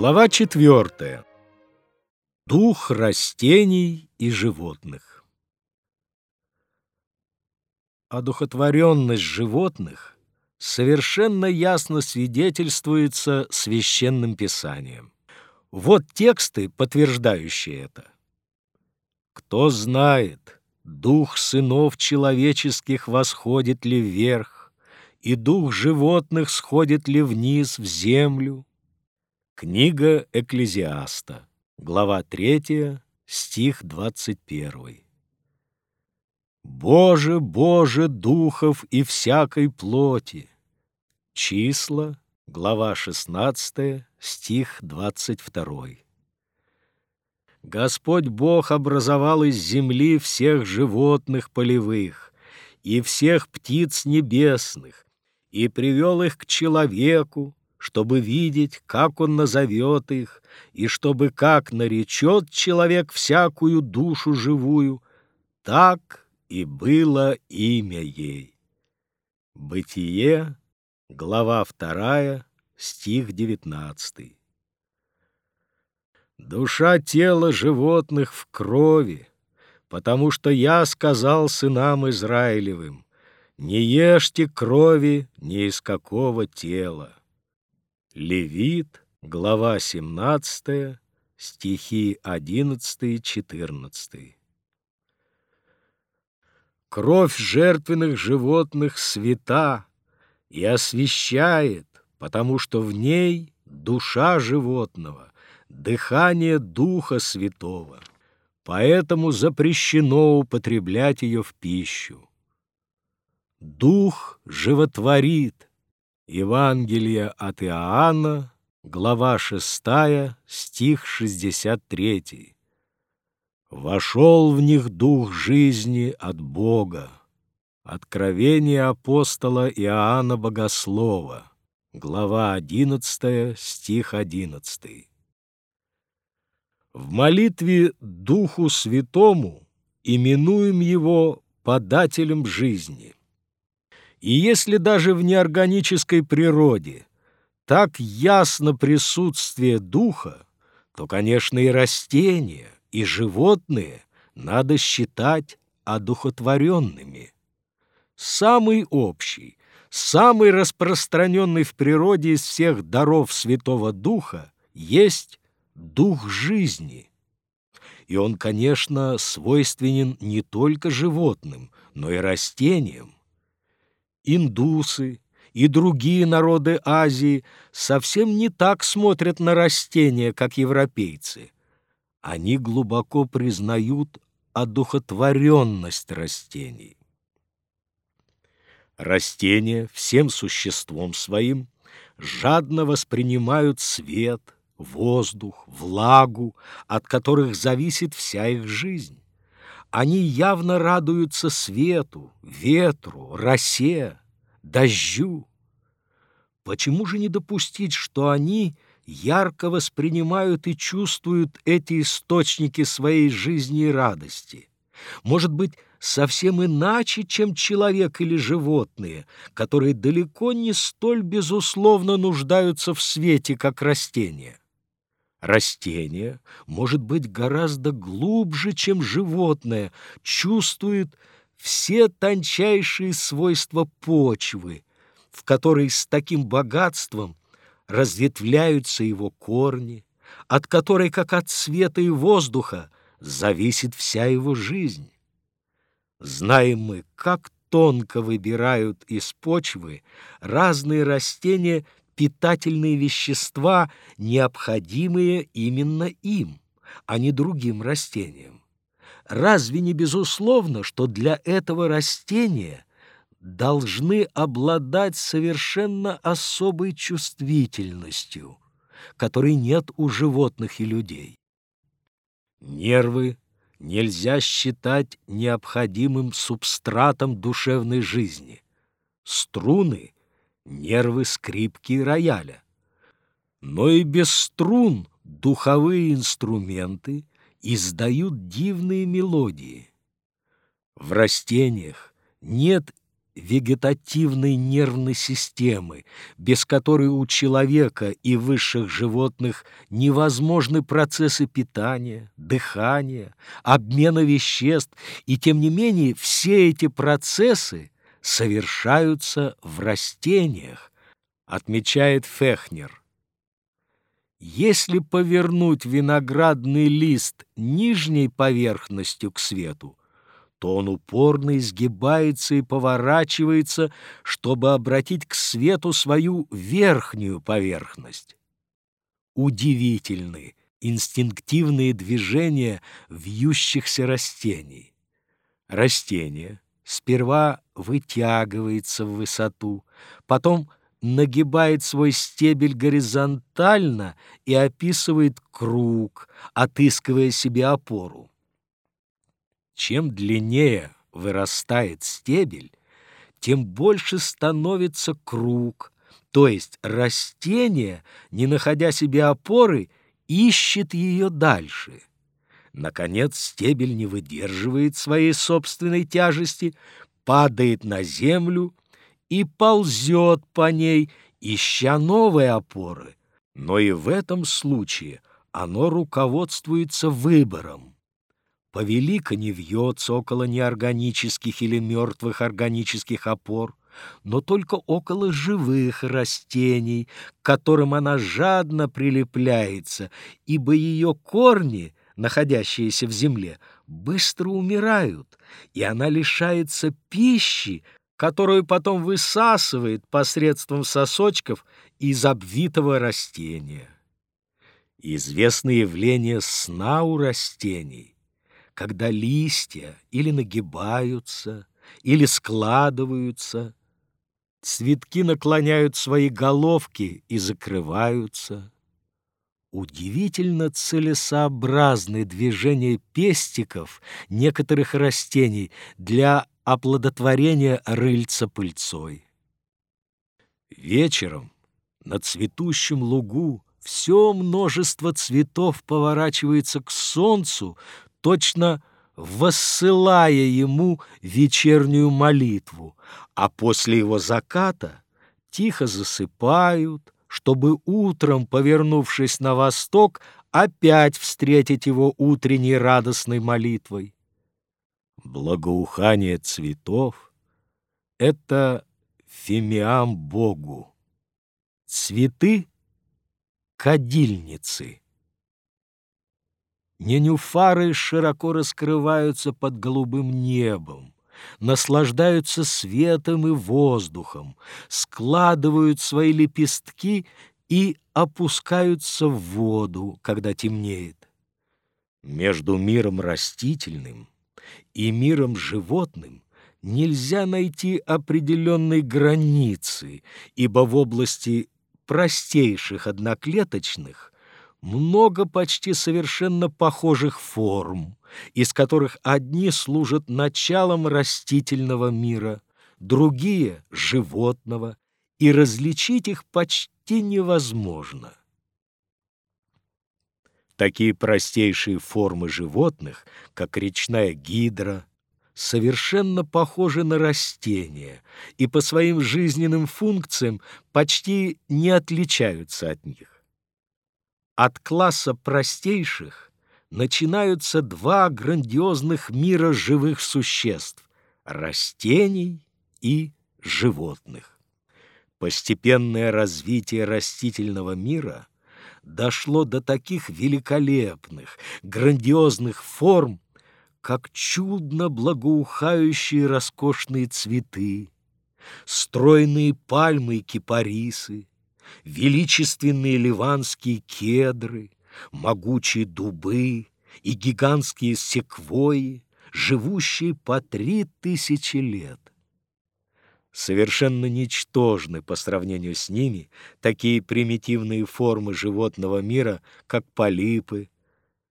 Глава четвертая. Дух растений и животных. Одухотворенность животных совершенно ясно свидетельствуется священным писанием. Вот тексты, подтверждающие это. Кто знает, дух сынов человеческих восходит ли вверх, и дух животных сходит ли вниз в землю, Книга Экклезиаста, глава 3, стих 21. «Боже, Боже, духов и всякой плоти!» Числа, глава 16, стих 22. Господь Бог образовал из земли всех животных полевых и всех птиц небесных и привел их к человеку, чтобы видеть, как он назовет их, и чтобы как наречет человек всякую душу живую, так и было имя ей. Бытие, глава вторая, стих девятнадцатый. Душа тела животных в крови, потому что я сказал сынам Израилевым, не ешьте крови ни из какого тела. Левит, глава 17, стихи 11-14. Кровь жертвенных животных свята и освещает, потому что в ней душа животного, дыхание Духа Святого. Поэтому запрещено употреблять ее в пищу. Дух животворит, Евангелие от Иоанна, глава 6, стих 63. «Вошел в них дух жизни от Бога». Откровение апостола Иоанна Богослова, глава 11, стих 11. В молитве Духу Святому именуем его подателем жизни. И если даже в неорганической природе так ясно присутствие духа, то, конечно, и растения, и животные надо считать одухотворенными. Самый общий, самый распространенный в природе из всех даров Святого Духа есть дух жизни. И он, конечно, свойственен не только животным, но и растениям индусы и другие народы Азии совсем не так смотрят на растения, как европейцы. Они глубоко признают одухотворенность растений. Растения всем существом своим жадно воспринимают свет, воздух, влагу, от которых зависит вся их жизнь. Они явно радуются свету, ветру, росе, дождю. Почему же не допустить, что они ярко воспринимают и чувствуют эти источники своей жизни и радости? Может быть, совсем иначе, чем человек или животные, которые далеко не столь безусловно нуждаются в свете, как растения. Растение, может быть, гораздо глубже, чем животное, чувствует все тончайшие свойства почвы, в которой с таким богатством разветвляются его корни, от которой, как от света и воздуха, зависит вся его жизнь. Знаем мы, как тонко выбирают из почвы разные растения питательные вещества, необходимые именно им, а не другим растениям. Разве не безусловно, что для этого растения должны обладать совершенно особой чувствительностью, которой нет у животных и людей? Нервы нельзя считать необходимым субстратом душевной жизни. Струны нервы скрипки и рояля. Но и без струн духовые инструменты издают дивные мелодии. В растениях нет вегетативной нервной системы, без которой у человека и высших животных невозможны процессы питания, дыхания, обмена веществ, и тем не менее все эти процессы совершаются в растениях, отмечает Фехнер. Если повернуть виноградный лист нижней поверхностью к свету, то он упорно изгибается и поворачивается, чтобы обратить к свету свою верхнюю поверхность. Удивительны инстинктивные движения вьющихся растений. Растение сперва вытягивается в высоту, потом нагибает свой стебель горизонтально и описывает круг, отыскивая себе опору. Чем длиннее вырастает стебель, тем больше становится круг, то есть растение, не находя себе опоры, ищет ее дальше. Наконец стебель не выдерживает своей собственной тяжести, падает на землю и ползет по ней, ища новые опоры. Но и в этом случае оно руководствуется выбором повелика не вьется около неорганических или мертвых органических опор, но только около живых растений, к которым она жадно прилепляется, ибо ее корни, находящиеся в земле, быстро умирают, и она лишается пищи, которую потом высасывает посредством сосочков из обвитого растения. Известно явление сна у растений — когда листья или нагибаются, или складываются, цветки наклоняют свои головки и закрываются. Удивительно целесообразны движения пестиков некоторых растений для оплодотворения рыльца пыльцой. Вечером на цветущем лугу все множество цветов поворачивается к солнцу, точно воссылая ему вечернюю молитву, а после его заката тихо засыпают, чтобы утром, повернувшись на восток, опять встретить его утренней радостной молитвой. Благоухание цветов — это фимиам Богу. Цветы — кадильницы. Ненюфары широко раскрываются под голубым небом, наслаждаются светом и воздухом, складывают свои лепестки и опускаются в воду, когда темнеет. Между миром растительным и миром животным нельзя найти определенной границы, ибо в области простейших одноклеточных – много почти совершенно похожих форм, из которых одни служат началом растительного мира, другие — животного, и различить их почти невозможно. Такие простейшие формы животных, как речная гидра, совершенно похожи на растения и по своим жизненным функциям почти не отличаются от них. От класса простейших начинаются два грандиозных мира живых существ — растений и животных. Постепенное развитие растительного мира дошло до таких великолепных, грандиозных форм, как чудно благоухающие роскошные цветы, стройные пальмы и кипарисы, величественные ливанские кедры, могучие дубы и гигантские секвои, живущие по три тысячи лет. Совершенно ничтожны по сравнению с ними такие примитивные формы животного мира, как полипы,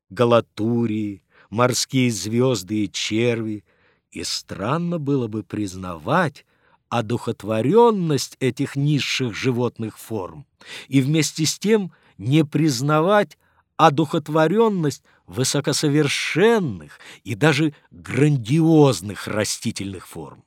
галатурии, морские звезды и черви, и странно было бы признавать, одухотворенность этих низших животных форм и вместе с тем не признавать одухотворенность высокосовершенных и даже грандиозных растительных форм.